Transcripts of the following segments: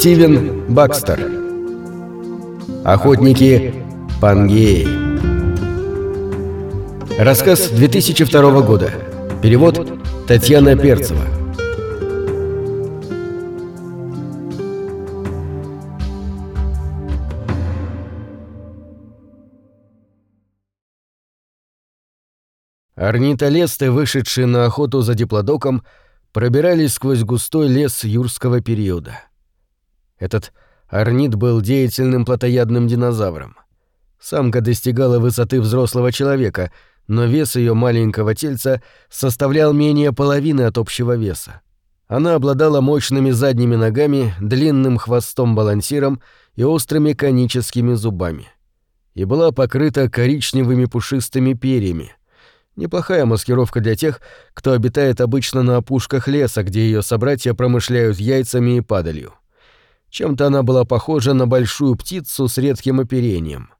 Стивен Бакстер. Охотники Пангеи. Рассказ 2002 года. Перевод Татьяна Перцева. Орнитолесты, вышедшие на охоту за диплодоком, пробирались сквозь густой лес юрского периода. Этот орнит был деятельным плотоядным динозавром. Самка достигала высоты взрослого человека, но вес ее маленького тельца составлял менее половины от общего веса. Она обладала мощными задними ногами, длинным хвостом-балансиром и острыми коническими зубами. И была покрыта коричневыми пушистыми перьями — Неплохая маскировка для тех, кто обитает обычно на опушках леса, где ее собратья промышляют яйцами и падалью. Чем-то она была похожа на большую птицу с редким оперением.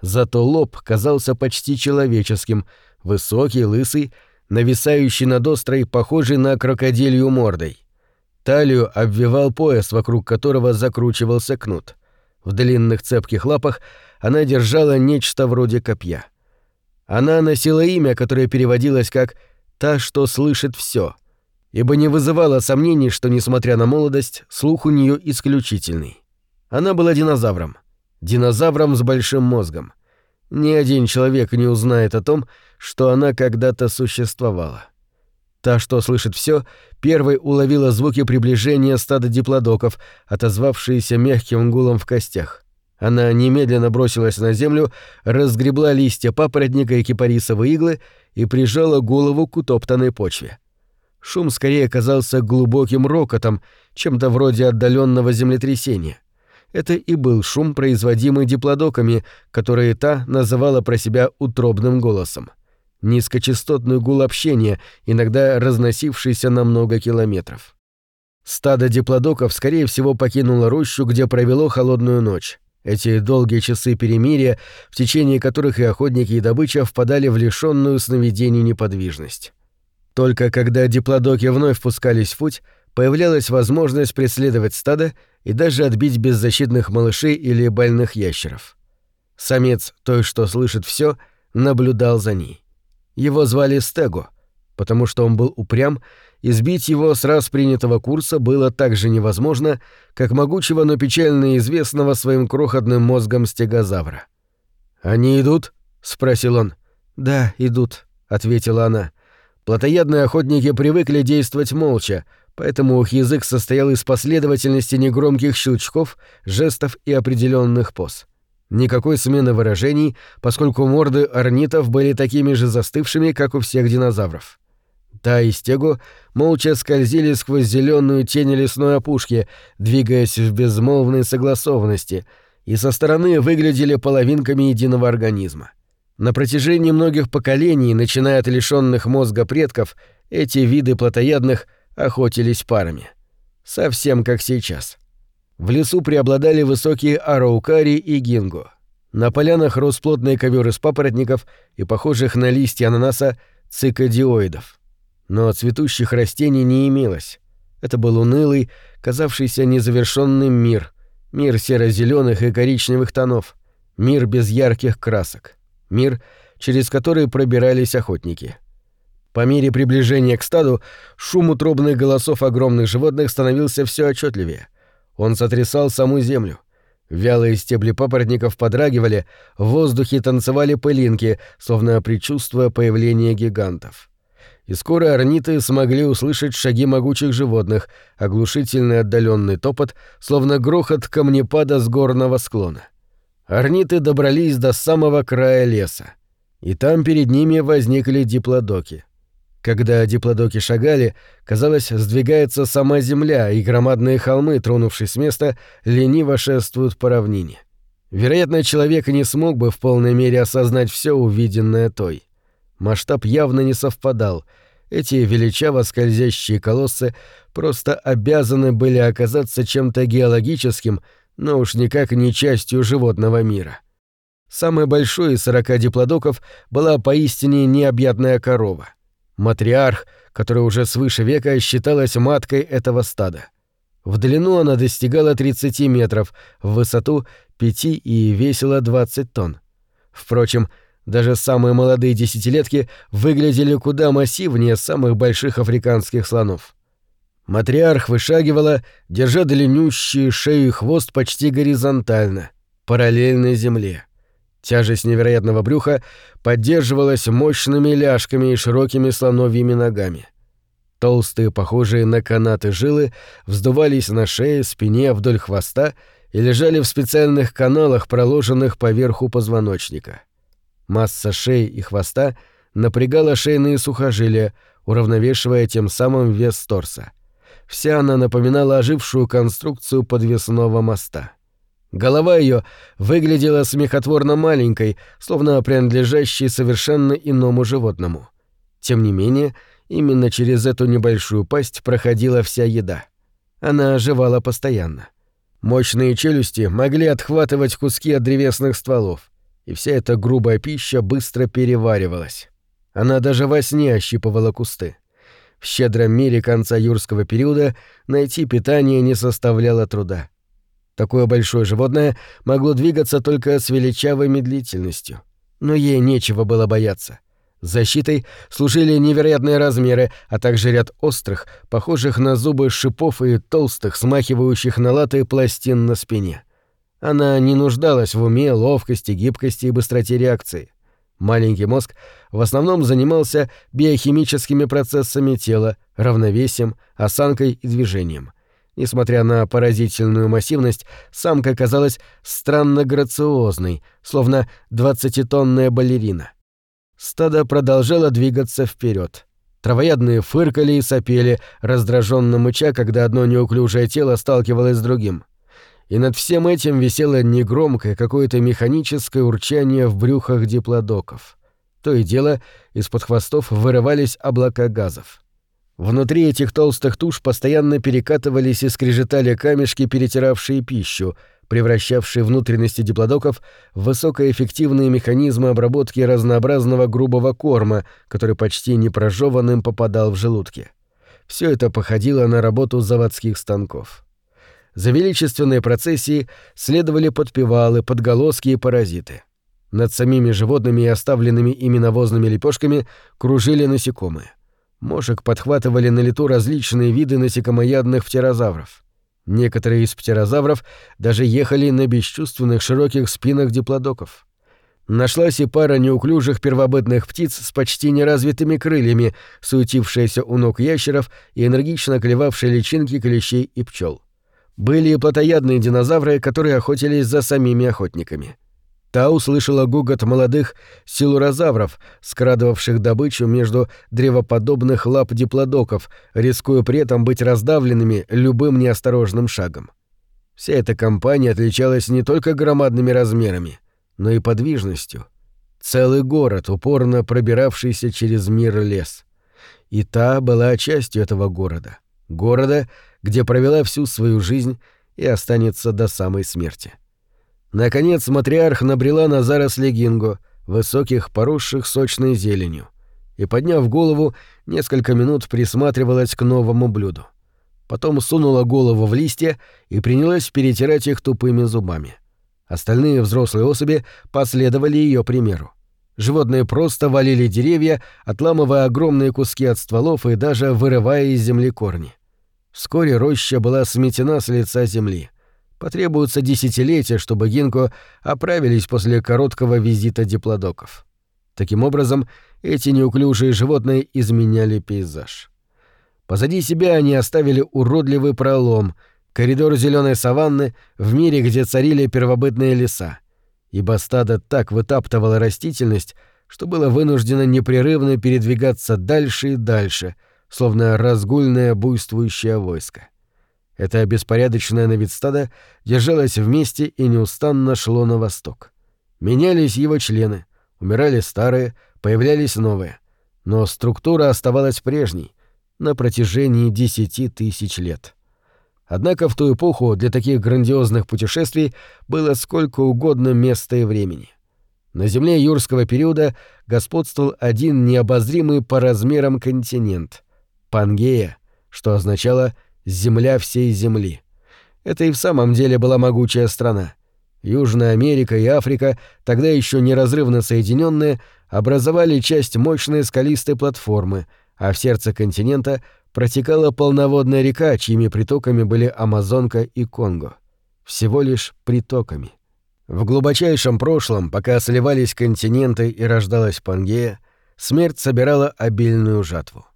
Зато лоб казался почти человеческим, высокий, лысый, нависающий над острой, похожей на крокодилью мордой. Талию обвивал пояс, вокруг которого закручивался кнут. В длинных цепких лапах она держала нечто вроде копья — она носила имя, которое переводилось как «та, что слышит все», ибо не вызывало сомнений, что, несмотря на молодость, слух у нее исключительный. Она была динозавром. Динозавром с большим мозгом. Ни один человек не узнает о том, что она когда-то существовала. Та, что слышит все, первой уловила звуки приближения стада диплодоков, отозвавшиеся мягким гулом в костях. Она немедленно бросилась на землю, разгребла листья папоротника и кипарисовые иглы и прижала голову к утоптанной почве. Шум скорее казался глубоким рокотом, чем-то вроде отдаленного землетрясения. Это и был шум, производимый диплодоками, которые та называла про себя утробным голосом. Низкочастотный гул общения, иногда разносившийся на много километров. Стадо диплодоков, скорее всего, покинуло рощу, где провело холодную ночь. Эти долгие часы перемирия, в течение которых и охотники, и добыча впадали в лишенную сновидений неподвижность. Только когда диплодоки вновь впускались в путь, появлялась возможность преследовать стадо и даже отбить беззащитных малышей или больных ящеров. Самец, той, что слышит все, наблюдал за ней. Его звали Стего, потому что он был упрям и сбить его с раз принятого курса было так же невозможно, как могучего, но печально известного своим крохотным мозгом стегозавра. «Они идут?» — спросил он. «Да, идут», — ответила она. Плотоядные охотники привыкли действовать молча, поэтому их язык состоял из последовательности негромких щелчков, жестов и определенных поз. Никакой смены выражений, поскольку морды орнитов были такими же застывшими, как у всех динозавров. Та и Стегу молча скользили сквозь зеленую тень лесной опушки, двигаясь в безмолвной согласованности, и со стороны выглядели половинками единого организма. На протяжении многих поколений, начиная от лишенных мозга предков, эти виды плотоядных охотились парами. Совсем как сейчас. В лесу преобладали высокие араукари и гинго. На полянах рос плотный ковер из папоротников и похожих на листья ананаса цикадиоидов но цветущих растений не имелось. Это был унылый, казавшийся незавершенным мир, мир серо-зеленых и коричневых тонов, мир без ярких красок, мир, через который пробирались охотники. По мере приближения к стаду шум утробных голосов огромных животных становился все отчетливее. Он сотрясал саму землю. Вялые стебли папоротников подрагивали, в воздухе танцевали пылинки, словно предчувствуя появление гигантов и скоро орниты смогли услышать шаги могучих животных, оглушительный отдаленный топот, словно грохот камнепада с горного склона. Орниты добрались до самого края леса, и там перед ними возникли диплодоки. Когда диплодоки шагали, казалось, сдвигается сама земля, и громадные холмы, тронувшись с места, лениво шествуют по равнине. Вероятно, человек не смог бы в полной мере осознать все увиденное той. Масштаб явно не совпадал. Эти величаво скользящие колоссы просто обязаны были оказаться чем-то геологическим, но уж никак не частью животного мира. Самой большой из сорока диплодоков была поистине необъятная корова. Матриарх, которая уже свыше века считалась маткой этого стада. В длину она достигала 30 метров, в высоту — 5 и весила 20 тонн. Впрочем, даже самые молодые десятилетки выглядели куда массивнее самых больших африканских слонов. Матриарх вышагивала, держа длиннющие шею и хвост почти горизонтально, параллельно земле. Тяжесть невероятного брюха поддерживалась мощными ляжками и широкими слоновьими ногами. Толстые, похожие на канаты жилы, вздувались на шее, спине, вдоль хвоста и лежали в специальных каналах, проложенных поверху позвоночника. Масса шеи и хвоста напрягала шейные сухожилия, уравновешивая тем самым вес торса. Вся она напоминала ожившую конструкцию подвесного моста. Голова ее выглядела смехотворно маленькой, словно принадлежащей совершенно иному животному. Тем не менее, именно через эту небольшую пасть проходила вся еда. Она оживала постоянно. Мощные челюсти могли отхватывать куски от древесных стволов, и вся эта грубая пища быстро переваривалась. Она даже во сне ощипывала кусты. В щедром мире конца юрского периода найти питание не составляло труда. Такое большое животное могло двигаться только с величавой медлительностью. Но ей нечего было бояться. Защитой служили невероятные размеры, а также ряд острых, похожих на зубы шипов и толстых, смахивающих на латы пластин на спине. Она не нуждалась в уме, ловкости, гибкости и быстроте реакции. Маленький мозг в основном занимался биохимическими процессами тела, равновесием, осанкой и движением. Несмотря на поразительную массивность, самка казалась странно грациозной, словно двадцатитонная балерина. Стадо продолжало двигаться вперед. Травоядные фыркали и сопели, раздраженно мыча, когда одно неуклюжее тело сталкивалось с другим и над всем этим висело негромкое какое-то механическое урчание в брюхах диплодоков. То и дело, из-под хвостов вырывались облака газов. Внутри этих толстых туш постоянно перекатывались и скрежетали камешки, перетиравшие пищу, превращавшие внутренности диплодоков в высокоэффективные механизмы обработки разнообразного грубого корма, который почти непрожеванным попадал в желудки. Все это походило на работу заводских станков. За величественной процессией следовали подпевалы, подголоски и паразиты. Над самими животными и оставленными ими навозными лепешками кружили насекомые. Мошек подхватывали на лету различные виды насекомоядных птерозавров. Некоторые из птерозавров даже ехали на бесчувственных широких спинах диплодоков. Нашлась и пара неуклюжих первобытных птиц с почти неразвитыми крыльями, суетившаяся у ног ящеров и энергично клевавшие личинки клещей и пчел. Были плотоядные динозавры, которые охотились за самими охотниками. Та услышала гугот молодых силурозавров, скрадывавших добычу между древоподобных лап диплодоков, рискуя при этом быть раздавленными любым неосторожным шагом. Вся эта компания отличалась не только громадными размерами, но и подвижностью. Целый город, упорно пробиравшийся через мир лес. И та была частью этого города. Города, где провела всю свою жизнь и останется до самой смерти. Наконец матриарх набрела на заросли гинго, высоких, поросших сочной зеленью, и, подняв голову, несколько минут присматривалась к новому блюду. Потом сунула голову в листья и принялась перетирать их тупыми зубами. Остальные взрослые особи последовали ее примеру. Животные просто валили деревья, отламывая огромные куски от стволов и даже вырывая из земли корни. Вскоре роща была сметена с лица земли. Потребуется десятилетия, чтобы Гинко оправились после короткого визита диплодоков. Таким образом, эти неуклюжие животные изменяли пейзаж. Позади себя они оставили уродливый пролом, коридор зеленой саванны в мире, где царили первобытные леса. Ибо стадо так вытаптывало растительность, что было вынуждено непрерывно передвигаться дальше и дальше — словно разгульное буйствующее войско. Это беспорядочное на вид стадо держалось вместе и неустанно шло на восток. Менялись его члены, умирали старые, появлялись новые. Но структура оставалась прежней на протяжении десяти тысяч лет. Однако в ту эпоху для таких грандиозных путешествий было сколько угодно места и времени. На Земле юрского периода господствовал один необозримый по размерам континент — Пангея, что означало земля всей земли. Это и в самом деле была могучая страна. Южная Америка и Африка, тогда еще неразрывно соединенные, образовали часть мощной скалистой платформы, а в сердце континента протекала полноводная река, чьими притоками были Амазонка и Конго. Всего лишь притоками. В глубочайшем прошлом, пока сливались континенты и рождалась Пангея, смерть собирала обильную жатву.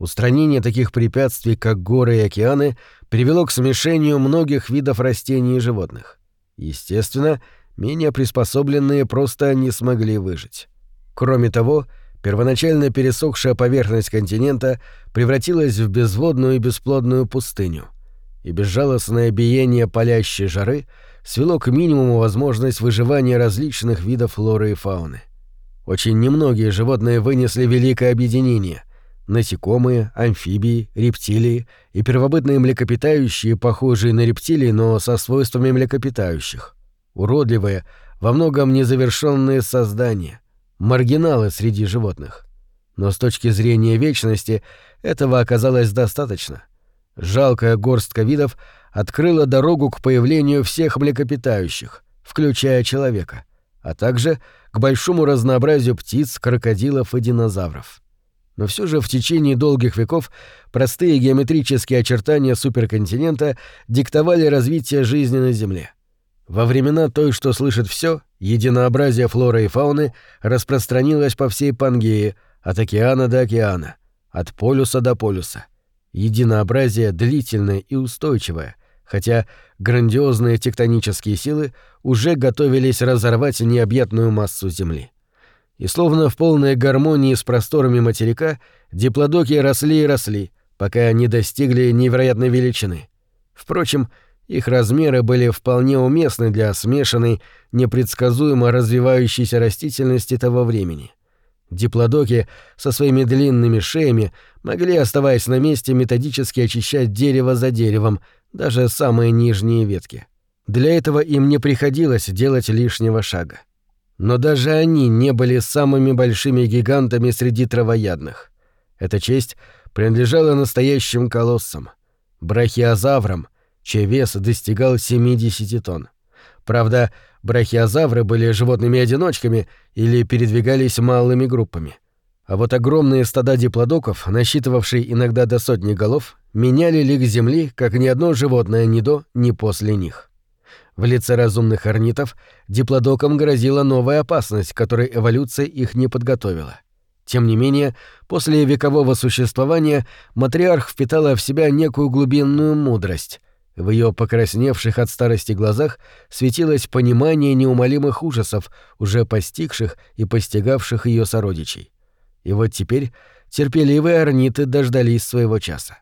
Устранение таких препятствий, как горы и океаны, привело к смешению многих видов растений и животных. Естественно, менее приспособленные просто не смогли выжить. Кроме того, первоначально пересохшая поверхность континента превратилась в безводную и бесплодную пустыню, и безжалостное биение палящей жары свело к минимуму возможность выживания различных видов флоры и фауны. Очень немногие животные вынесли великое объединение — насекомые, амфибии, рептилии и первобытные млекопитающие, похожие на рептилии, но со свойствами млекопитающих. Уродливые, во многом незавершенные создания, маргиналы среди животных. Но с точки зрения вечности этого оказалось достаточно. Жалкая горстка видов открыла дорогу к появлению всех млекопитающих, включая человека, а также к большому разнообразию птиц, крокодилов и динозавров но все же в течение долгих веков простые геометрические очертания суперконтинента диктовали развитие жизни на Земле. Во времена той, что слышит все, единообразие флоры и фауны распространилось по всей Пангеи, от океана до океана, от полюса до полюса. Единообразие длительное и устойчивое, хотя грандиозные тектонические силы уже готовились разорвать необъятную массу Земли и словно в полной гармонии с просторами материка диплодоки росли и росли, пока они достигли невероятной величины. Впрочем, их размеры были вполне уместны для смешанной, непредсказуемо развивающейся растительности того времени. Диплодоки со своими длинными шеями могли, оставаясь на месте, методически очищать дерево за деревом, даже самые нижние ветки. Для этого им не приходилось делать лишнего шага. Но даже они не были самыми большими гигантами среди травоядных. Эта честь принадлежала настоящим колоссам, брахиозаврам, чей вес достигал 70 тонн. Правда, брахиозавры были животными-одиночками или передвигались малыми группами. А вот огромные стада диплодоков, насчитывавшие иногда до сотни голов, меняли лик Земли, как ни одно животное ни до, ни после них. В лице разумных орнитов диплодокам грозила новая опасность, которой эволюция их не подготовила. Тем не менее, после векового существования матриарх впитала в себя некую глубинную мудрость. В ее покрасневших от старости глазах светилось понимание неумолимых ужасов, уже постигших и постигавших ее сородичей. И вот теперь терпеливые орниты дождались своего часа.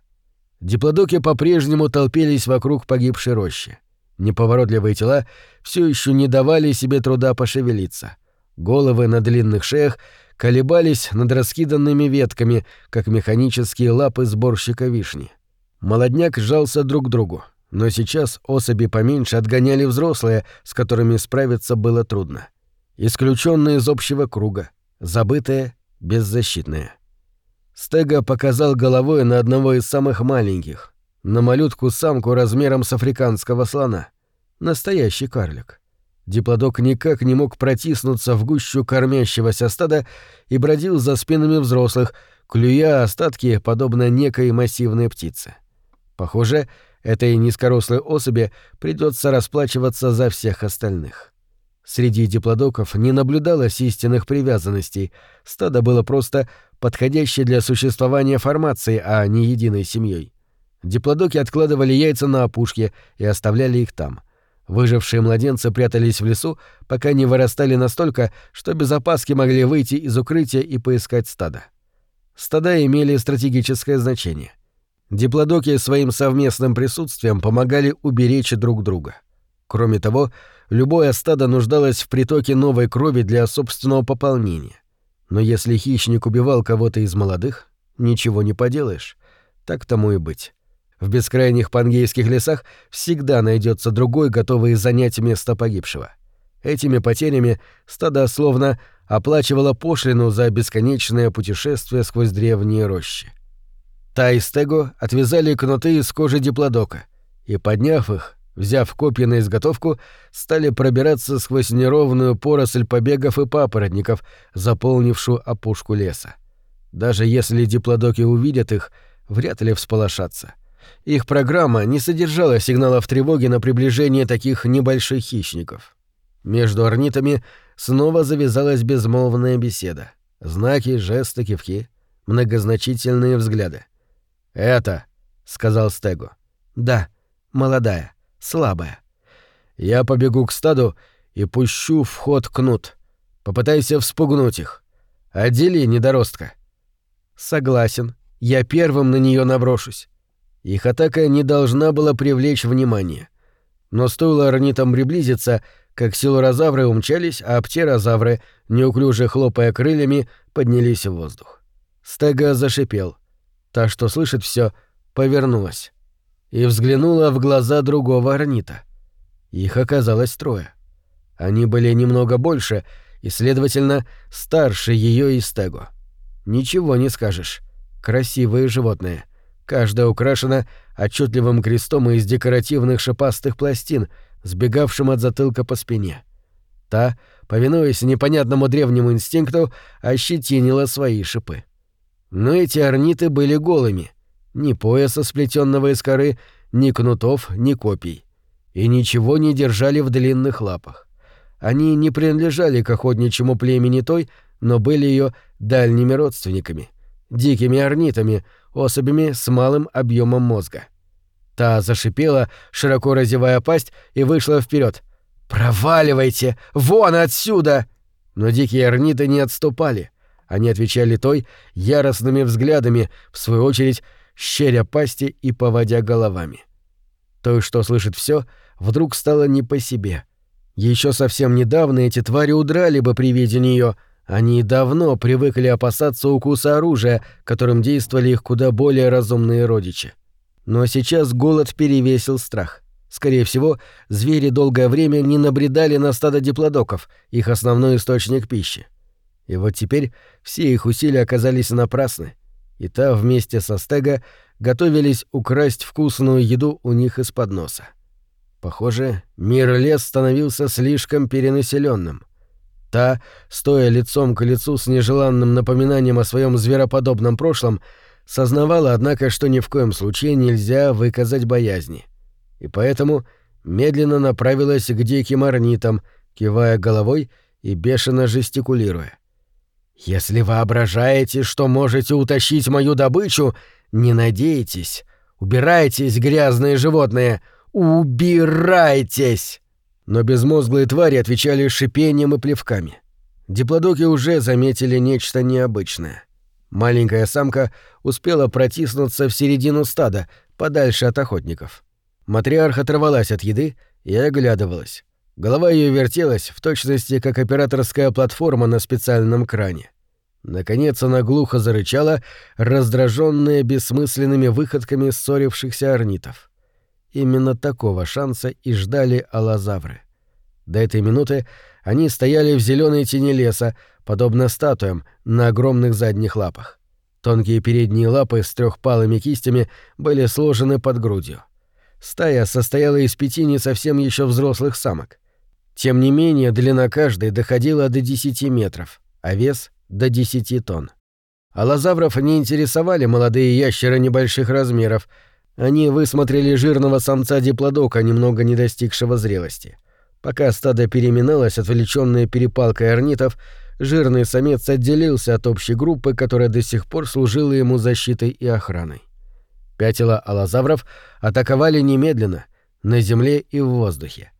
Диплодоки по-прежнему толпились вокруг погибшей рощи. Неповоротливые тела все еще не давали себе труда пошевелиться. Головы на длинных шеях колебались над раскиданными ветками, как механические лапы сборщика вишни. Молодняк сжался друг к другу, но сейчас особи поменьше отгоняли взрослые, с которыми справиться было трудно. Исключенные из общего круга, забытые, беззащитные. Стега показал головой на одного из самых маленьких, на малютку-самку размером с африканского слона. Настоящий карлик. Диплодок никак не мог протиснуться в гущу кормящегося стада и бродил за спинами взрослых, клюя остатки, подобно некой массивной птице. Похоже, этой низкорослой особи придется расплачиваться за всех остальных. Среди диплодоков не наблюдалось истинных привязанностей, стадо было просто подходящей для существования формацией, а не единой семьей. Диплодоки откладывали яйца на опушке и оставляли их там. Выжившие младенцы прятались в лесу, пока не вырастали настолько, что без опаски могли выйти из укрытия и поискать стадо. Стада имели стратегическое значение. Диплодоки своим совместным присутствием помогали уберечь друг друга. Кроме того, любое стадо нуждалось в притоке новой крови для собственного пополнения. Но если хищник убивал кого-то из молодых, ничего не поделаешь. Так тому и быть. В бескрайних пангейских лесах всегда найдется другой, готовый занять место погибшего. Этими потерями стадо словно оплачивало пошлину за бесконечное путешествие сквозь древние рощи. Та и Стего отвязали кнуты из кожи диплодока и, подняв их, взяв копья на изготовку, стали пробираться сквозь неровную поросль побегов и папоротников, заполнившую опушку леса. Даже если диплодоки увидят их, вряд ли всполошатся. Их программа не содержала сигналов тревоги на приближение таких небольших хищников. Между орнитами снова завязалась безмолвная беседа. Знаки, жесты, кивки, многозначительные взгляды. «Это», — сказал Стегу. «Да, молодая, слабая. Я побегу к стаду и пущу в ход кнут. Попытайся вспугнуть их. Отдели недоростка». «Согласен. Я первым на нее наброшусь». Их атака не должна была привлечь внимание. Но стоило орнитам приблизиться, как силурозавры умчались, а птерозавры, неуклюже хлопая крыльями, поднялись в воздух. Стега зашипел. Та, что слышит все, повернулась и взглянула в глаза другого орнита. Их оказалось трое. Они были немного больше и, следовательно, старше ее и Стего. Ничего не скажешь. Красивые животные. Каждая украшена отчетливым крестом из декоративных шипастых пластин, сбегавшим от затылка по спине. Та, повинуясь непонятному древнему инстинкту, ощетинила свои шипы. Но эти орниты были голыми. Ни пояса, сплетенного из коры, ни кнутов, ни копий. И ничего не держали в длинных лапах. Они не принадлежали к охотничьему племени той, но были ее дальними родственниками, дикими орнитами, особями с малым объемом мозга. Та зашипела, широко разевая пасть, и вышла вперед. «Проваливайте! Вон отсюда!» Но дикие орниты не отступали. Они отвечали той яростными взглядами, в свою очередь щеря пасти и поводя головами. Той, что слышит все, вдруг стало не по себе. Еще совсем недавно эти твари удрали бы при виде нее. Они давно привыкли опасаться укуса оружия, которым действовали их куда более разумные родичи. Но сейчас голод перевесил страх. Скорее всего, звери долгое время не набредали на стадо диплодоков, их основной источник пищи. И вот теперь все их усилия оказались напрасны, и та вместе со Стега готовились украсть вкусную еду у них из-под носа. Похоже, мир лес становился слишком перенаселенным. Та, стоя лицом к лицу с нежеланным напоминанием о своем звероподобном прошлом, сознавала, однако, что ни в коем случае нельзя выказать боязни. И поэтому медленно направилась к диким орнитам, кивая головой и бешено жестикулируя. «Если воображаете, что можете утащить мою добычу, не надейтесь. Убирайтесь, грязные животные! Убирайтесь!» Но безмозглые твари отвечали шипением и плевками. Диплодоки уже заметили нечто необычное. Маленькая самка успела протиснуться в середину стада, подальше от охотников. Матриарх оторвалась от еды и оглядывалась. Голова ее вертелась, в точности как операторская платформа на специальном кране. Наконец она глухо зарычала, раздраженная бессмысленными выходками ссорившихся орнитов. Именно такого шанса и ждали алазавры. До этой минуты они стояли в зеленой тени леса, подобно статуям на огромных задних лапах. Тонкие передние лапы с трехпалыми кистями были сложены под грудью. Стая состояла из пяти не совсем еще взрослых самок. Тем не менее, длина каждой доходила до 10 метров, а вес — до 10 тонн. Аллозавров не интересовали молодые ящеры небольших размеров. Они высмотрели жирного самца диплодока, немного не достигшего зрелости. Пока стадо переминалось, отвлечённое перепалкой орнитов, жирный самец отделился от общей группы, которая до сих пор служила ему защитой и охраной. Пятила аллозавров атаковали немедленно, на земле и в воздухе.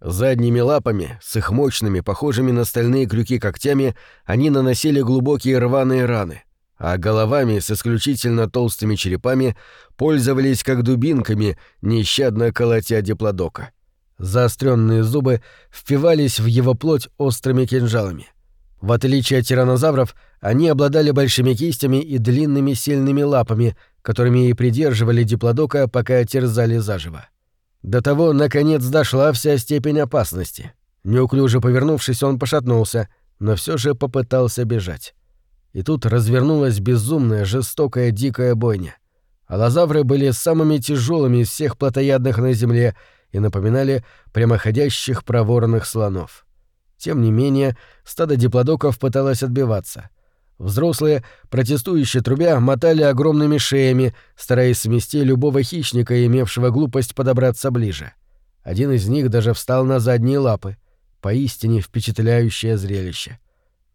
Задними лапами, с их мощными, похожими на стальные крюки когтями, они наносили глубокие рваные раны, а головами с исключительно толстыми черепами пользовались как дубинками, нещадно колотя диплодока. Заостренные зубы впивались в его плоть острыми кинжалами. В отличие от тиранозавров, они обладали большими кистями и длинными сильными лапами, которыми и придерживали диплодока, пока терзали заживо. До того, наконец, дошла вся степень опасности. Неуклюже повернувшись, он пошатнулся, но все же попытался бежать. И тут развернулась безумная, жестокая, дикая бойня. Аллозавры были самыми тяжелыми из всех плотоядных на Земле и напоминали прямоходящих проворных слонов. Тем не менее, стадо диплодоков пыталось отбиваться. Взрослые, протестующие трубя, мотали огромными шеями, стараясь смести любого хищника, имевшего глупость подобраться ближе. Один из них даже встал на задние лапы. Поистине впечатляющее зрелище.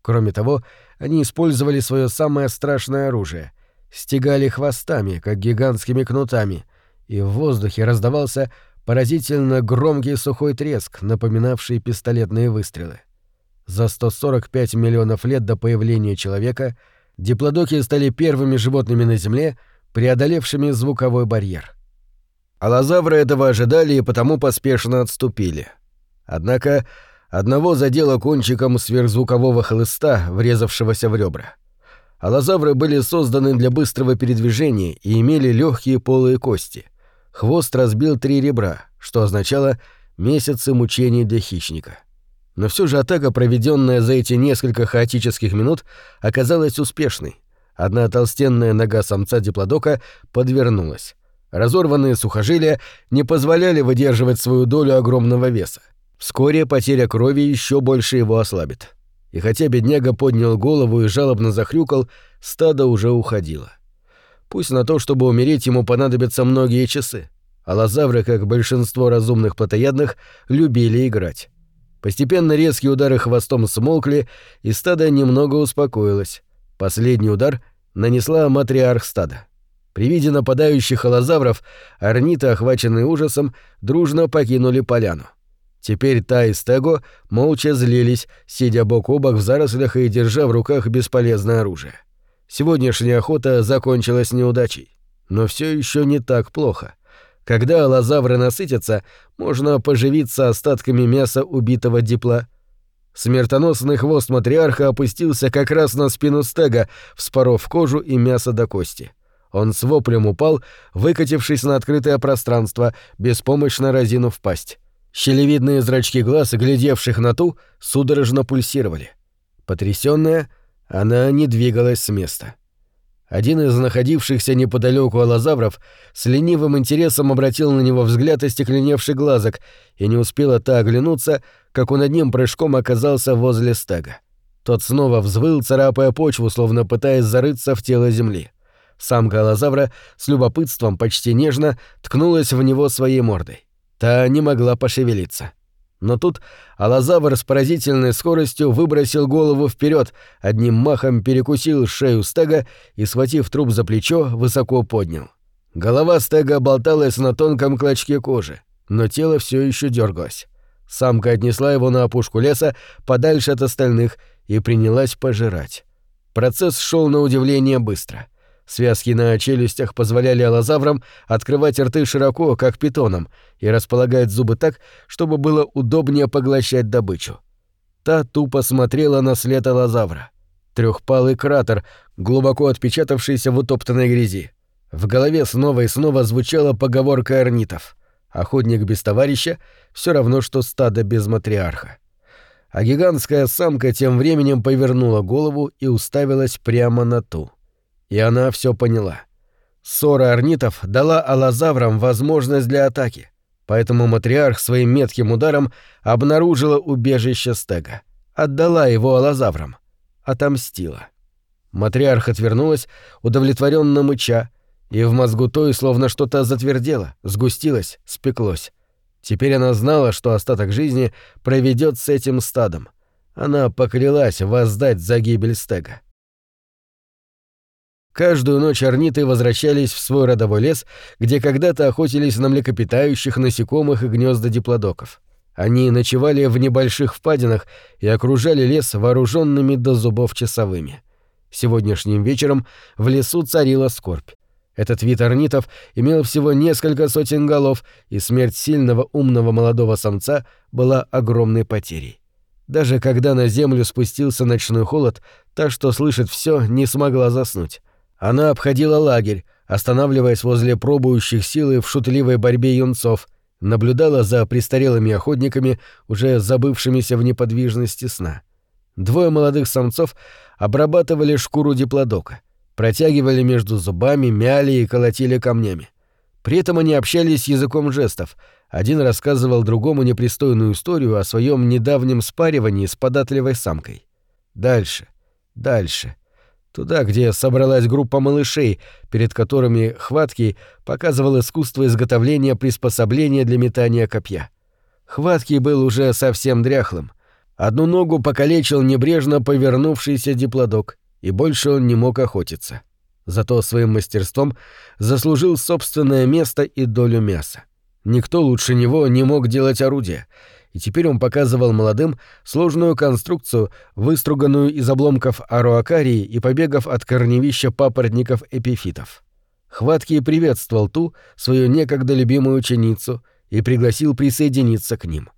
Кроме того, они использовали свое самое страшное оружие — стегали хвостами, как гигантскими кнутами, и в воздухе раздавался поразительно громкий сухой треск, напоминавший пистолетные выстрелы. За 145 миллионов лет до появления человека диплодоки стали первыми животными на Земле, преодолевшими звуковой барьер. Аллозавры этого ожидали и потому поспешно отступили. Однако одного задело кончиком сверхзвукового хлыста, врезавшегося в ребра. Аллозавры были созданы для быстрого передвижения и имели легкие полые кости. Хвост разбил три ребра, что означало месяцы мучений для хищника. Но все же атака, проведенная за эти несколько хаотических минут, оказалась успешной. Одна толстенная нога самца диплодока подвернулась. Разорванные сухожилия не позволяли выдерживать свою долю огромного веса. Вскоре потеря крови еще больше его ослабит. И хотя бедняга поднял голову и жалобно захрюкал, стадо уже уходило. Пусть на то, чтобы умереть, ему понадобятся многие часы. А лазавры, как большинство разумных плотоядных, любили играть. Постепенно резкие удары хвостом смолкли, и стадо немного успокоилось. Последний удар нанесла матриарх стада. При виде нападающих аллозавров орниты, охваченные ужасом, дружно покинули поляну. Теперь Та и Стего молча злились, сидя бок о бок в зарослях и держа в руках бесполезное оружие. Сегодняшняя охота закончилась неудачей. Но все еще не так плохо. Когда лозавры насытятся, можно поживиться остатками мяса убитого дипла. Смертоносный хвост матриарха опустился как раз на спину стега, вспоров кожу и мясо до кости. Он с воплем упал, выкатившись на открытое пространство, беспомощно разинув пасть. Щелевидные зрачки глаз, глядевших на ту, судорожно пульсировали. Потрясённая, она не двигалась с места. Один из находившихся неподалеку аллозавров с ленивым интересом обратил на него взгляд остекленевший глазок, и не успела та оглянуться, как он одним прыжком оказался возле стага. Тот снова взвыл, царапая почву, словно пытаясь зарыться в тело земли. Самка аллозавра с любопытством почти нежно ткнулась в него своей мордой. Та не могла пошевелиться. Но тут аллозавр с поразительной скоростью выбросил голову вперед, одним махом перекусил шею стега и, схватив труп за плечо, высоко поднял. Голова стега болталась на тонком клочке кожи, но тело все еще дергалось. Самка отнесла его на опушку леса, подальше от остальных, и принялась пожирать. Процесс шел на удивление быстро — Связки на челюстях позволяли аллозаврам открывать рты широко, как питонам, и располагать зубы так, чтобы было удобнее поглощать добычу. Та тупо смотрела на след аллозавра. Трехпалый кратер, глубоко отпечатавшийся в утоптанной грязи. В голове снова и снова звучала поговорка орнитов. Охотник без товарища — все равно, что стадо без матриарха. А гигантская самка тем временем повернула голову и уставилась прямо на ту. И она все поняла. Ссора орнитов дала аллозаврам возможность для атаки, поэтому матриарх своим метким ударом обнаружила убежище стега. Отдала его аллозаврам. Отомстила. Матриарх отвернулась, удовлетворенно мыча, и в мозгу той словно что-то затвердело, сгустилось, спеклось. Теперь она знала, что остаток жизни проведет с этим стадом. Она поклялась воздать за гибель стега. Каждую ночь орниты возвращались в свой родовой лес, где когда-то охотились на млекопитающих, насекомых и гнезда диплодоков. Они ночевали в небольших впадинах и окружали лес вооруженными до зубов часовыми. Сегодняшним вечером в лесу царила скорбь. Этот вид орнитов имел всего несколько сотен голов, и смерть сильного умного молодого самца была огромной потерей. Даже когда на землю спустился ночной холод, та, что слышит все, не смогла заснуть. Она обходила лагерь, останавливаясь возле пробующих силы в шутливой борьбе юнцов, наблюдала за престарелыми охотниками, уже забывшимися в неподвижности сна. Двое молодых самцов обрабатывали шкуру диплодока. протягивали между зубами, мяли и колотили камнями. При этом они общались языком жестов. Один рассказывал другому непристойную историю о своем недавнем спаривании с податливой самкой. Дальше, дальше. Туда, где собралась группа малышей, перед которыми Хваткий показывал искусство изготовления приспособления для метания копья. Хваткий был уже совсем дряхлым. Одну ногу покалечил небрежно повернувшийся диплодок, и больше он не мог охотиться. Зато своим мастерством заслужил собственное место и долю мяса. Никто лучше него не мог делать орудия — и теперь он показывал молодым сложную конструкцию, выструганную из обломков аруакарии и побегов от корневища папоротников эпифитов. Хваткий приветствовал ту, свою некогда любимую ученицу, и пригласил присоединиться к ним.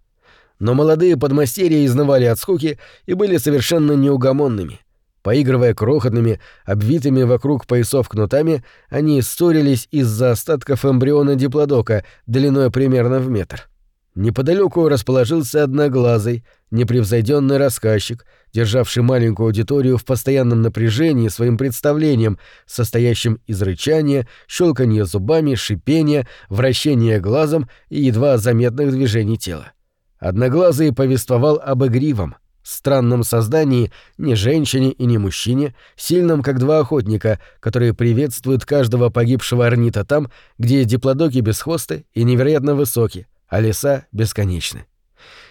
Но молодые подмастерья изнывали от скуки и были совершенно неугомонными. Поигрывая крохотными, обвитыми вокруг поясов кнутами, они ссорились из-за остатков эмбриона диплодока длиной примерно в метр. Неподалеку расположился одноглазый, непревзойденный рассказчик, державший маленькую аудиторию в постоянном напряжении своим представлением, состоящим из рычания, щелканья зубами, шипения, вращения глазом и едва заметных движений тела. Одноглазый повествовал об игривом, странном создании, не женщине и не мужчине, сильном как два охотника, которые приветствуют каждого погибшего орнита там, где диплодоки бесхвосты и невероятно высокие, а леса бесконечны.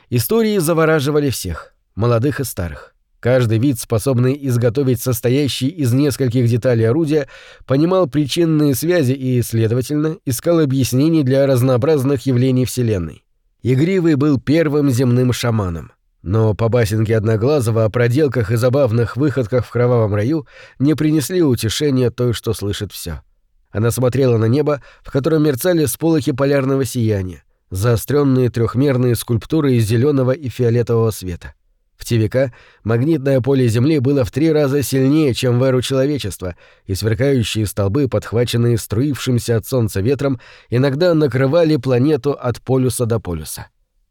Истории завораживали всех, молодых и старых. Каждый вид, способный изготовить состоящий из нескольких деталей орудия, понимал причинные связи и, следовательно, искал объяснений для разнообразных явлений Вселенной. Игривый был первым земным шаманом. Но по басенке Одноглазого о проделках и забавных выходках в кровавом раю не принесли утешения той, что слышит все. Она смотрела на небо, в котором мерцали сполохи полярного сияния, заостренные трехмерные скульптуры из зеленого и фиолетового света. В те века магнитное поле Земли было в три раза сильнее, чем в эру человечества, и сверкающие столбы, подхваченные струившимся от солнца ветром, иногда накрывали планету от полюса до полюса.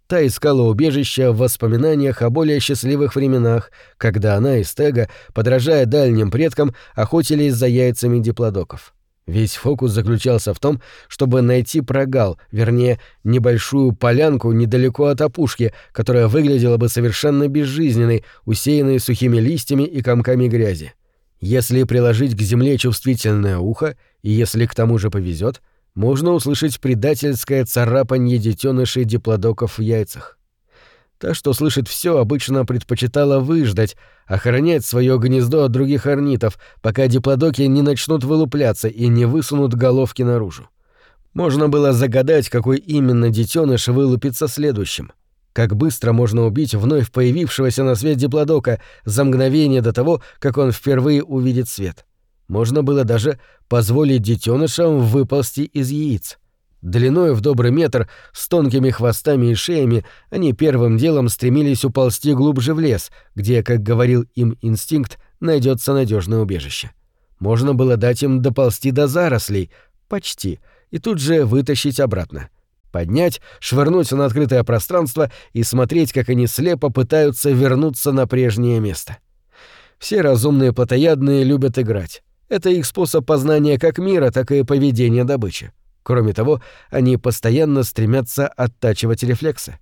Та искала убежища в воспоминаниях о более счастливых временах, когда она и Стега, подражая дальним предкам, охотились за яйцами диплодоков. Весь фокус заключался в том, чтобы найти прогал, вернее, небольшую полянку недалеко от опушки, которая выглядела бы совершенно безжизненной, усеянной сухими листьями и комками грязи. Если приложить к земле чувствительное ухо, и если к тому же повезет, можно услышать предательское царапанье детенышей диплодоков в яйцах. Та, что слышит все, обычно предпочитала выждать, охранять свое гнездо от других орнитов, пока диплодоки не начнут вылупляться и не высунут головки наружу. Можно было загадать, какой именно детеныш вылупится следующим. Как быстро можно убить вновь появившегося на свет диплодока за мгновение до того, как он впервые увидит свет. Можно было даже позволить детенышам выползти из яиц. Длиной в добрый метр, с тонкими хвостами и шеями, они первым делом стремились уползти глубже в лес, где, как говорил им инстинкт, найдется надежное убежище. Можно было дать им доползти до зарослей, почти, и тут же вытащить обратно. Поднять, швырнуть на открытое пространство и смотреть, как они слепо пытаются вернуться на прежнее место. Все разумные плотоядные любят играть. Это их способ познания как мира, так и поведения добычи. Кроме того, они постоянно стремятся оттачивать рефлексы.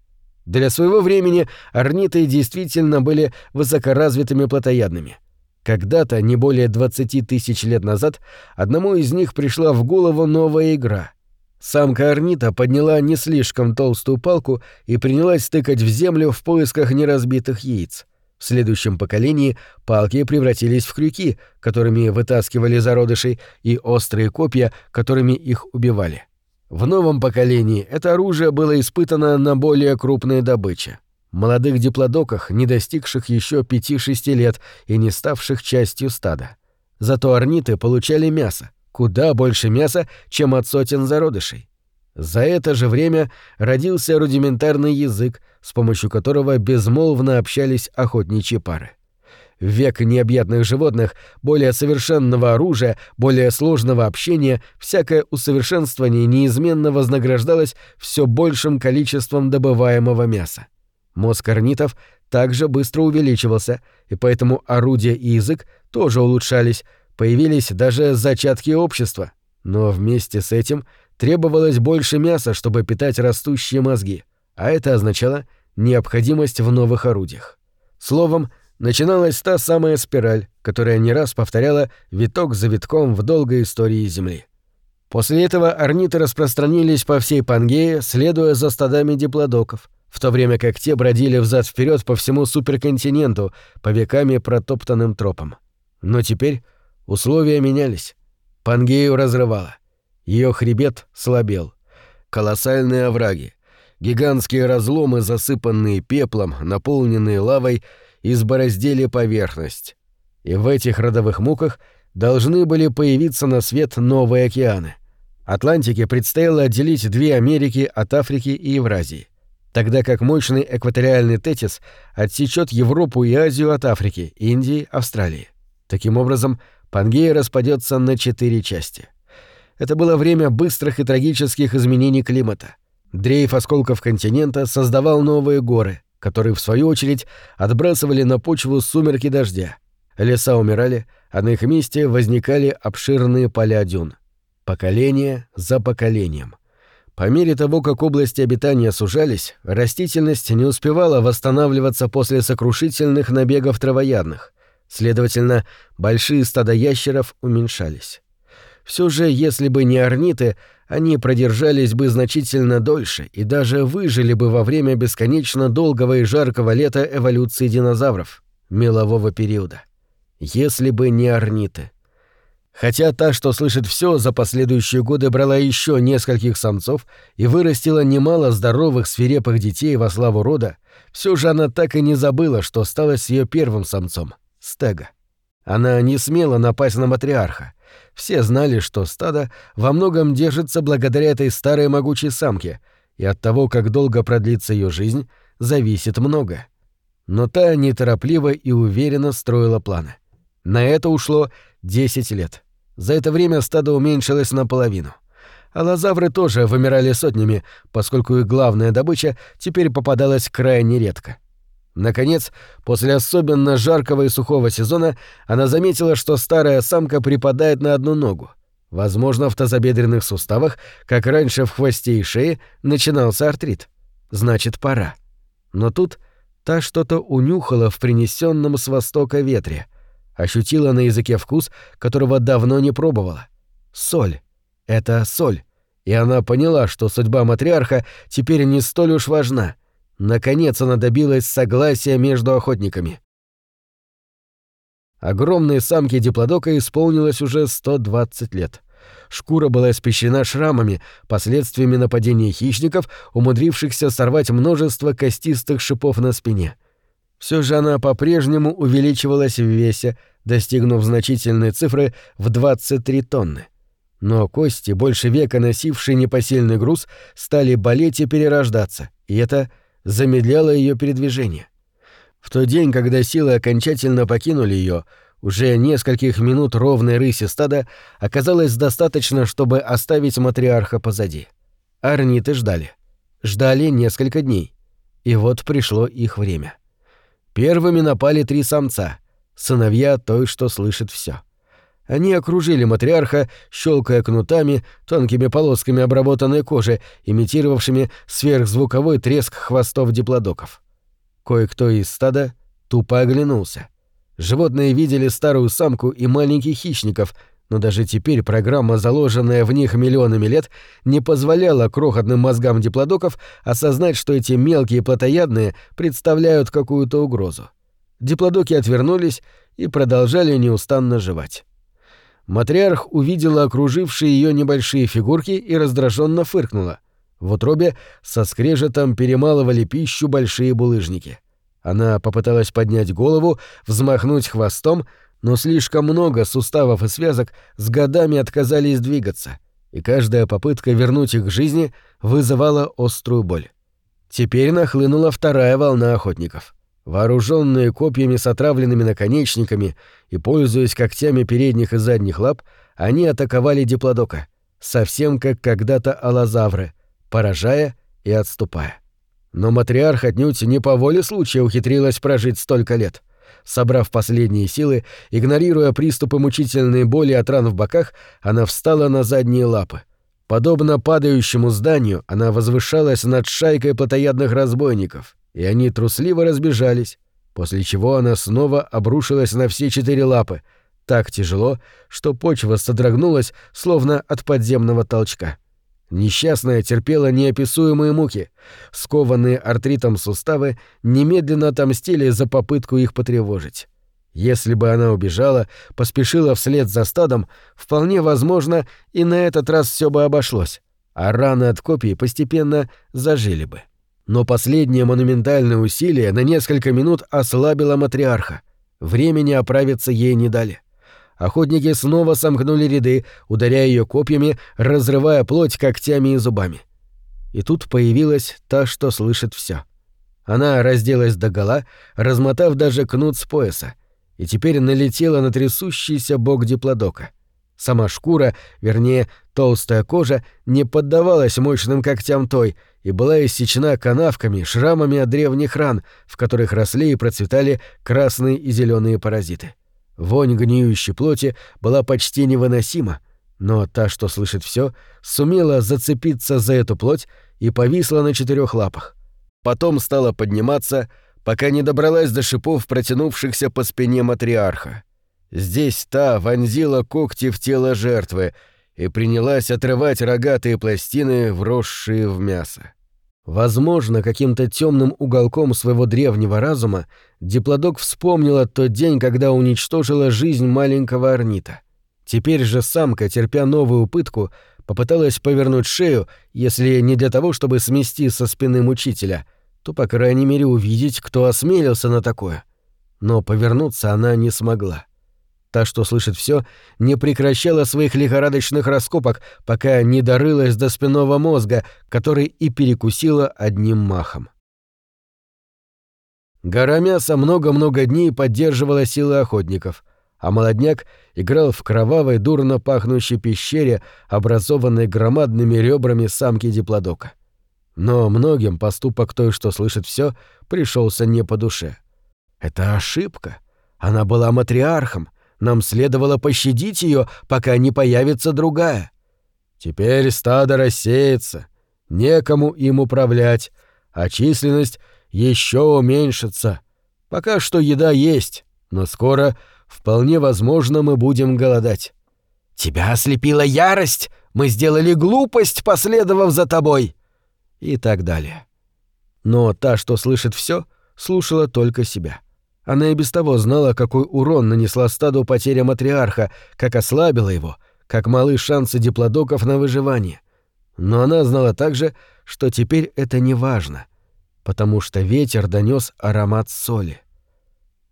Для своего времени орниты действительно были высокоразвитыми плотоядными. Когда-то, не более 20 тысяч лет назад, одному из них пришла в голову новая игра. Самка орнита подняла не слишком толстую палку и принялась тыкать в землю в поисках неразбитых яиц. В следующем поколении палки превратились в крюки, которыми вытаскивали зародышей, и острые копья, которыми их убивали. В новом поколении это оружие было испытано на более крупной добыче. Молодых диплодоках, не достигших еще 5-6 лет и не ставших частью стада. Зато орниты получали мясо, куда больше мяса, чем от сотен зародышей. За это же время родился рудиментарный язык, с помощью которого безмолвно общались охотничьи пары. Век необъятных животных, более совершенного оружия, более сложного общения, всякое усовершенствование неизменно вознаграждалось все большим количеством добываемого мяса. Мозг орнитов также быстро увеличивался, и поэтому орудия и язык тоже улучшались, появились даже зачатки общества, но вместе с этим требовалось больше мяса, чтобы питать растущие мозги, а это означало необходимость в новых орудиях. Словом, начиналась та самая спираль, которая не раз повторяла виток за витком в долгой истории Земли. После этого орниты распространились по всей Пангее, следуя за стадами диплодоков, в то время как те бродили взад вперед по всему суперконтиненту, по веками протоптанным тропам. Но теперь условия менялись. Пангею разрывало. Ее хребет слабел. Колоссальные овраги, гигантские разломы, засыпанные пеплом, наполненные лавой, избороздили поверхность. И в этих родовых муках должны были появиться на свет новые океаны. Атлантике предстояло отделить две Америки от Африки и Евразии, тогда как мощный экваториальный Тетис отсечет Европу и Азию от Африки, Индии, Австралии. Таким образом, Пангея распадется на четыре части. Это было время быстрых и трагических изменений климата. Дрейф осколков континента создавал новые горы, которые, в свою очередь, отбрасывали на почву сумерки дождя. Леса умирали, а на их месте возникали обширные поля дюн. Поколение за поколением. По мере того, как области обитания сужались, растительность не успевала восстанавливаться после сокрушительных набегов травоядных. Следовательно, большие стада ящеров уменьшались. Все же, если бы не орниты, они продержались бы значительно дольше и даже выжили бы во время бесконечно долгого и жаркого лета эволюции динозавров, мелового периода. Если бы не орниты. Хотя та, что слышит все, за последующие годы брала еще нескольких самцов и вырастила немало здоровых свирепых детей во славу рода, все же она так и не забыла, что стала с ее первым самцом — Стега. Она не смела напасть на матриарха. Все знали, что стадо во многом держится благодаря этой старой могучей самке, и от того, как долго продлится ее жизнь, зависит много. Но та неторопливо и уверенно строила планы. На это ушло 10 лет — за это время стадо уменьшилось наполовину. Аллозавры тоже вымирали сотнями, поскольку их главная добыча теперь попадалась крайне редко. Наконец, после особенно жаркого и сухого сезона, она заметила, что старая самка припадает на одну ногу. Возможно, в тазобедренных суставах, как раньше в хвосте и шее, начинался артрит. Значит, пора. Но тут та что-то унюхала в принесенном с востока ветре — ощутила на языке вкус, которого давно не пробовала. Соль. Это соль. И она поняла, что судьба матриарха теперь не столь уж важна. Наконец она добилась согласия между охотниками. Огромной самке диплодока исполнилось уже 120 лет. Шкура была испещрена шрамами, последствиями нападения хищников, умудрившихся сорвать множество костистых шипов на спине — все же она по-прежнему увеличивалась в весе, достигнув значительной цифры в 23 тонны. Но кости, больше века носившие непосильный груз, стали болеть и перерождаться, и это замедляло ее передвижение. В тот день, когда силы окончательно покинули ее, уже нескольких минут ровной рыси стада оказалось достаточно, чтобы оставить матриарха позади. Арниты ждали. Ждали несколько дней. И вот пришло их время. — Первыми напали три самца, сыновья той, что слышит все. Они окружили матриарха, щелкая кнутами, тонкими полосками обработанной кожи, имитировавшими сверхзвуковой треск хвостов диплодоков. Кое-кто из стада тупо оглянулся. Животные видели старую самку и маленьких хищников, но даже теперь программа, заложенная в них миллионами лет, не позволяла крохотным мозгам диплодоков осознать, что эти мелкие плотоядные представляют какую-то угрозу. Диплодоки отвернулись и продолжали неустанно жевать. Матриарх увидела окружившие ее небольшие фигурки и раздраженно фыркнула. В утробе со скрежетом перемалывали пищу большие булыжники. Она попыталась поднять голову, взмахнуть хвостом, но слишком много суставов и связок с годами отказались двигаться, и каждая попытка вернуть их к жизни вызывала острую боль. Теперь нахлынула вторая волна охотников. Вооруженные копьями с отравленными наконечниками и пользуясь когтями передних и задних лап, они атаковали диплодока, совсем как когда-то аллозавры, поражая и отступая. Но матриарх отнюдь не по воле случая ухитрилась прожить столько лет — Собрав последние силы, игнорируя приступы мучительной боли от ран в боках, она встала на задние лапы. Подобно падающему зданию, она возвышалась над шайкой плотоядных разбойников, и они трусливо разбежались, после чего она снова обрушилась на все четыре лапы, так тяжело, что почва содрогнулась, словно от подземного толчка. Несчастная терпела неописуемые муки. Скованные артритом суставы немедленно отомстили за попытку их потревожить. Если бы она убежала, поспешила вслед за стадом, вполне возможно, и на этот раз все бы обошлось, а раны от копий постепенно зажили бы. Но последнее монументальное усилие на несколько минут ослабило матриарха. Времени оправиться ей не дали. Охотники снова сомкнули ряды, ударяя ее копьями, разрывая плоть когтями и зубами. И тут появилась та, что слышит все. Она разделась догола, размотав даже кнут с пояса, и теперь налетела на трясущийся бок диплодока. Сама шкура, вернее, толстая кожа, не поддавалась мощным когтям той и была иссечена канавками, шрамами от древних ран, в которых росли и процветали красные и зеленые паразиты. Вонь гниющей плоти была почти невыносима, но та, что слышит все, сумела зацепиться за эту плоть и повисла на четырех лапах. Потом стала подниматься, пока не добралась до шипов, протянувшихся по спине матриарха. Здесь та вонзила когти в тело жертвы и принялась отрывать рогатые пластины, вросшие в мясо. Возможно, каким-то темным уголком своего древнего разума Диплодок вспомнила тот день, когда уничтожила жизнь маленького орнита. Теперь же самка, терпя новую пытку, попыталась повернуть шею, если не для того, чтобы смести со спины мучителя, то, по крайней мере, увидеть, кто осмелился на такое. Но повернуться она не смогла. Та, что слышит все, не прекращала своих лихорадочных раскопок, пока не дорылась до спинного мозга, который и перекусила одним махом. Гора мяса много-много дней поддерживала силы охотников, а молодняк играл в кровавой, дурно пахнущей пещере, образованной громадными ребрами самки диплодока. Но многим поступок той, что слышит все, пришелся не по душе. Это ошибка. Она была матриархом, нам следовало пощадить ее, пока не появится другая. Теперь стадо рассеется, некому им управлять, а численность еще уменьшится. Пока что еда есть, но скоро, вполне возможно, мы будем голодать. Тебя ослепила ярость, мы сделали глупость, последовав за тобой. И так далее. Но та, что слышит все, слушала только себя. — она и без того знала, какой урон нанесла стаду потеря матриарха, как ослабила его, как малы шансы диплодоков на выживание. Но она знала также, что теперь это не важно, потому что ветер донес аромат соли.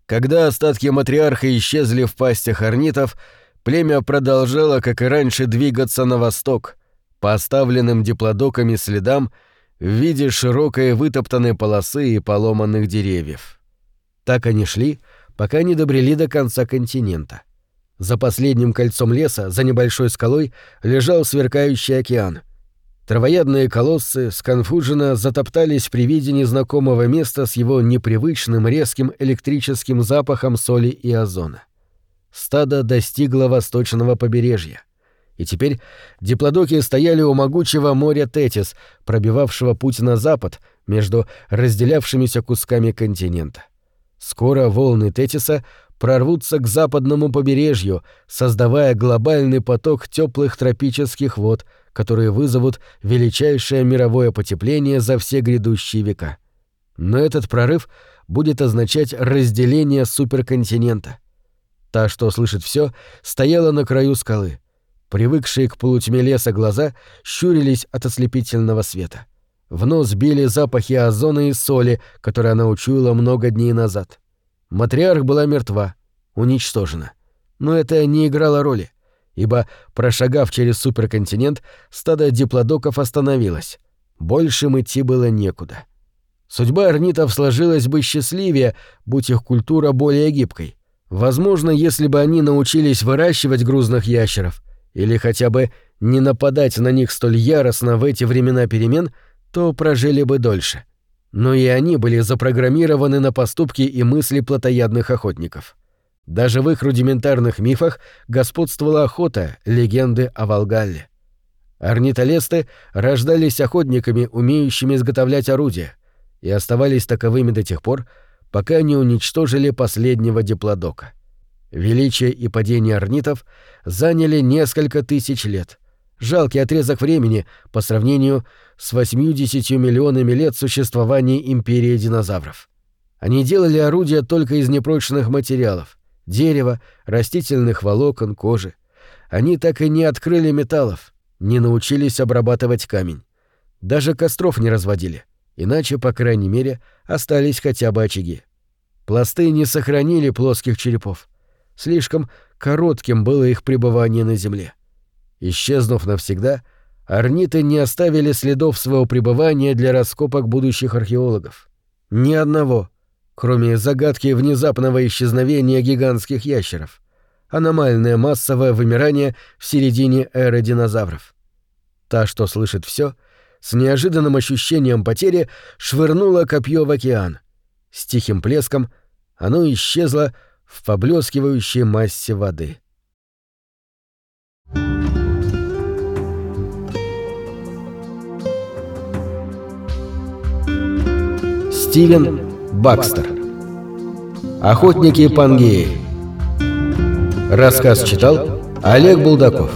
Когда остатки матриарха исчезли в пастях орнитов, племя продолжало, как и раньше, двигаться на восток, по оставленным диплодоками следам в виде широкой вытоптанной полосы и поломанных деревьев. Так они шли, пока не добрели до конца континента. За последним кольцом леса, за небольшой скалой, лежал сверкающий океан. Травоядные колоссы сконфуженно затоптались при виде незнакомого места с его непривычным резким электрическим запахом соли и озона. Стадо достигло восточного побережья. И теперь диплодоки стояли у могучего моря Тетис, пробивавшего путь на запад между разделявшимися кусками континента. Скоро волны Тетиса прорвутся к западному побережью, создавая глобальный поток теплых тропических вод, которые вызовут величайшее мировое потепление за все грядущие века. Но этот прорыв будет означать разделение суперконтинента. Та, что слышит все, стояла на краю скалы. Привыкшие к полутьме леса глаза щурились от ослепительного света. В нос били запахи озона и соли, которые она учуяла много дней назад. Матриарх была мертва, уничтожена. Но это не играло роли, ибо, прошагав через суперконтинент, стадо диплодоков остановилось. Больше идти было некуда. Судьба орнитов сложилась бы счастливее, будь их культура более гибкой. Возможно, если бы они научились выращивать грузных ящеров, или хотя бы не нападать на них столь яростно в эти времена перемен — то прожили бы дольше. но и они были запрограммированы на поступки и мысли плотоядных охотников. Даже в их рудиментарных мифах господствовала охота, легенды о Волгалле. Орнитолесты рождались охотниками, умеющими изготовлять орудия, и оставались таковыми до тех пор, пока не уничтожили последнего диплодока. Величие и падение орнитов заняли несколько тысяч лет. Жалкий отрезок времени по сравнению с 80 миллионами лет существования империи динозавров. Они делали орудия только из непрочных материалов — дерева, растительных волокон, кожи. Они так и не открыли металлов, не научились обрабатывать камень. Даже костров не разводили, иначе, по крайней мере, остались хотя бы очаги. Пласты не сохранили плоских черепов. Слишком коротким было их пребывание на Земле. Исчезнув навсегда, орниты не оставили следов своего пребывания для раскопок будущих археологов. Ни одного, кроме загадки внезапного исчезновения гигантских ящеров. Аномальное массовое вымирание в середине эры динозавров. Та, что слышит все, с неожиданным ощущением потери швырнула копье в океан. С тихим плеском оно исчезло в поблескивающей массе воды. Стивен Бакстер. Охотники Пангеи Рассказ читал Олег Булдаков